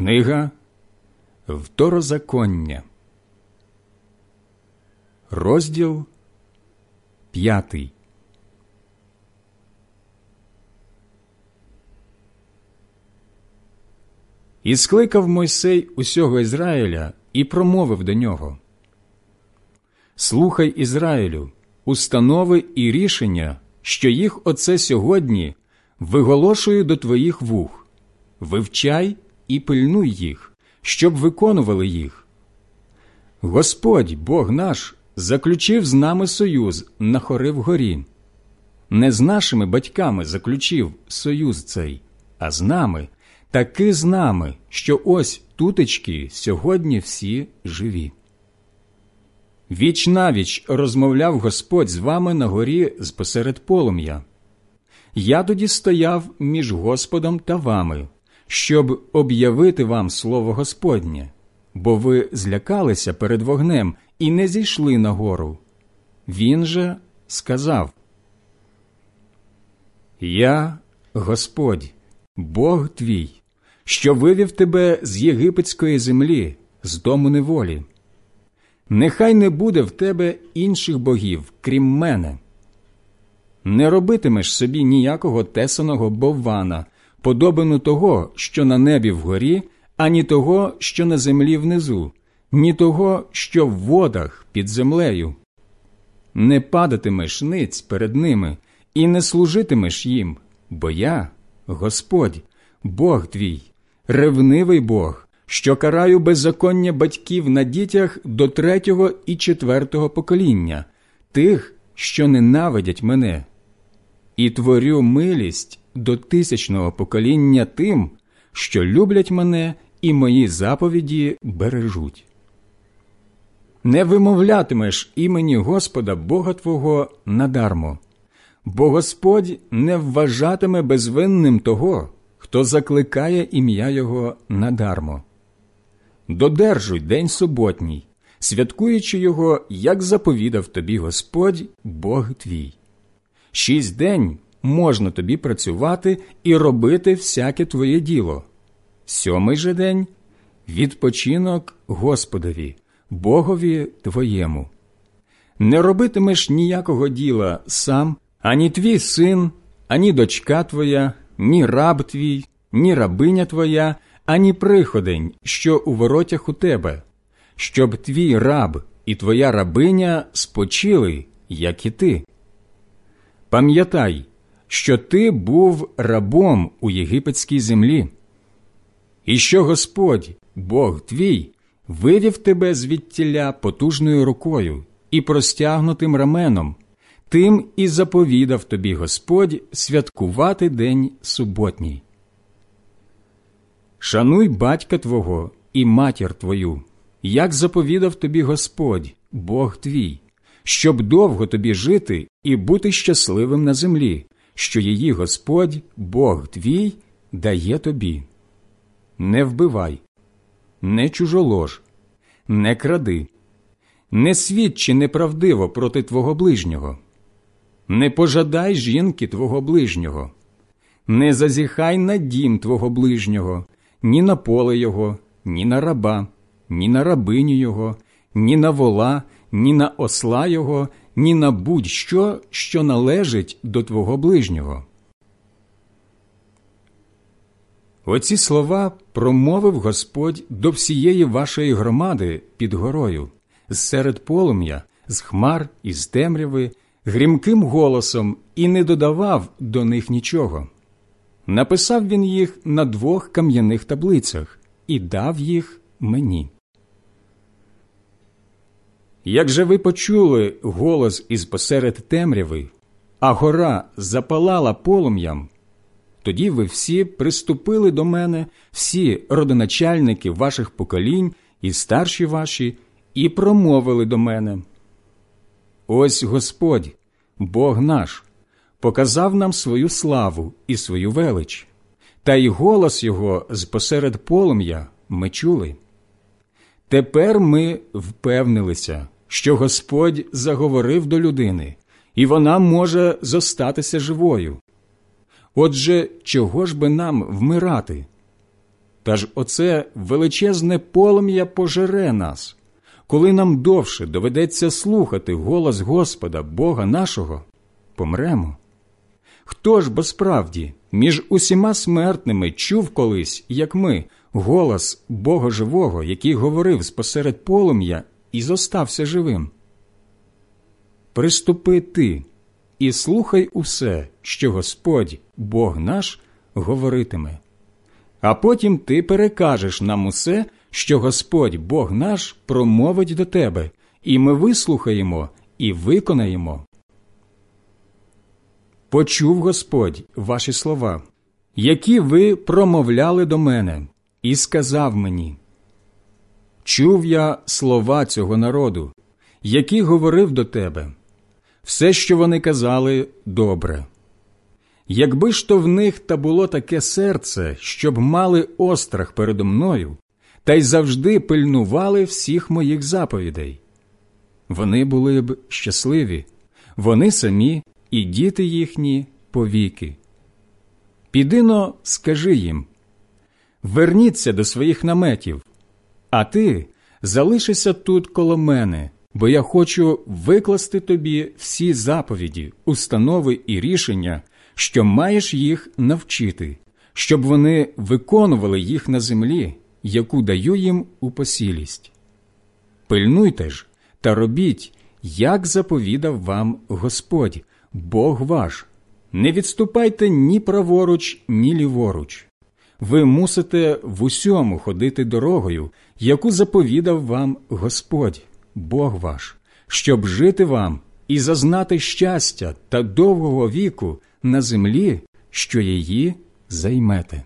Книга Второзаконня, розділ п'ятий. І скликав Мойсей усього Ізраїля і промовив до нього. Слухай Ізраїлю, установи і рішення, що їх оце сьогодні виголошую до твоїх вух, вивчай і пильнуй їх, щоб виконували їх. Господь, Бог наш, заключив з нами союз на хори вгорі. Не з нашими батьками заключив союз цей, а з нами, таки з нами, що ось тутечки сьогодні всі живі. Віч навіч розмовляв Господь з вами на горі з посеред полум'я. Я тоді стояв між Господом та вами, щоб об'явити вам слово Господнє, бо ви злякалися перед вогнем і не зійшли на гору. Він же сказав: Я, Господь, Бог твій, що вивів тебе з єгипетської землі, з дому неволі. Нехай не буде в тебе інших богів, крім мене. Не робитимеш собі ніякого тесаного боввана, подобану того, що на небі вгорі, ані того, що на землі внизу, ні того, що в водах під землею. Не падатимеш ниць перед ними і не служитимеш їм, бо я, Господь, Бог твій, ревнивий Бог, що караю беззаконня батьків на дітях до третього і четвертого покоління, тих, що ненавидять мене, і творю милість до тисячного покоління тим, що люблять мене і мої заповіді бережуть. Не вимовлятимеш імені Господа Бога Твого надармо, бо Господь не вважатиме безвинним того, хто закликає ім'я Його надармо. Додержуй день суботній, святкуючи його, як заповідав тобі Господь, Бог твій. Шість день можна тобі працювати і робити всяке твоє діло. Сьомий же день відпочинок Господові, Богові твоєму. Не робитимеш ніякого діла сам, ані твій син, ані дочка твоя, ні раб твій, ні рабиня твоя, ані приходень, що у воротях у тебе, щоб твій раб і твоя рабиня спочили, як і ти. Пам'ятай, що ти був рабом у єгипетській землі, і що Господь, Бог твій, вивів тебе звідтіля потужною рукою і простягнутим раменом, тим і заповідав тобі Господь святкувати день суботній. Шануй батька твого і матір твою, як заповідав тобі Господь, Бог твій, щоб довго тобі жити і бути щасливим на землі, що її Господь, Бог твій, дає тобі. Не вбивай, не чужолож, не кради, не свідчи неправдиво проти твого ближнього, не пожадай жінки твого ближнього, не зазіхай на дім твого ближнього, ні на поле його, ні на раба, ні на рабиню його, ні на вола, ні на осла його, ні на будь-що, що належить до твого ближнього. Оці слова промовив Господь до всієї вашої громади під горою, серед полум'я, з хмар і з темряви, грімким голосом і не додавав до них нічого. Написав він їх на двох кам'яних таблицях і дав їх мені. Як же ви почули голос із посеред темряви, а гора запалала полум'ям, тоді ви всі приступили до мене, всі родоначальники ваших поколінь і старші ваші, і промовили до мене. Ось Господь, Бог наш, показав нам свою славу і свою велич, та й голос Його з посеред полум'я ми чули. Тепер ми впевнилися, що Господь заговорив до людини, і вона може зостатися живою. Отже, чого ж би нам вмирати? Та ж оце величезне полум'я пожере нас, коли нам довше доведеться слухати голос Господа, Бога нашого, помремо. Хто ж бо справді між усіма смертними чув колись, як ми, голос Бога живого, який говорив спосеред полум'я і зостався живим? Приступи ти і слухай усе, що Господь, Бог наш, говоритиме. А потім ти перекажеш нам усе, що Господь Бог наш промовить до тебе, і ми вислухаємо і виконаємо. Почув Господь ваші слова, які ви промовляли до мене, і сказав мені Чув я слова цього народу, які говорив до тебе. Все, що вони казали, добре. Якби ж то в них та було таке серце, щоб мали острах передо мною, та й завжди пильнували всіх моїх заповідей. Вони були б щасливі, вони самі і діти їхні повіки. Підино, скажи їм верніться до своїх наметів, а ти залишися тут коло мене, бо я хочу викласти тобі всі заповіді, установи і рішення, що маєш їх навчити, щоб вони виконували їх на землі, яку даю їм у посілість. Пильнуйте ж та робіть, як заповідав вам Господь, Бог ваш. Не відступайте ні праворуч, ні ліворуч. Ви мусите в усьому ходити дорогою, яку заповідав вам Господь, Бог ваш, щоб жити вам і зазнати щастя та довгого віку на землі, що її займете.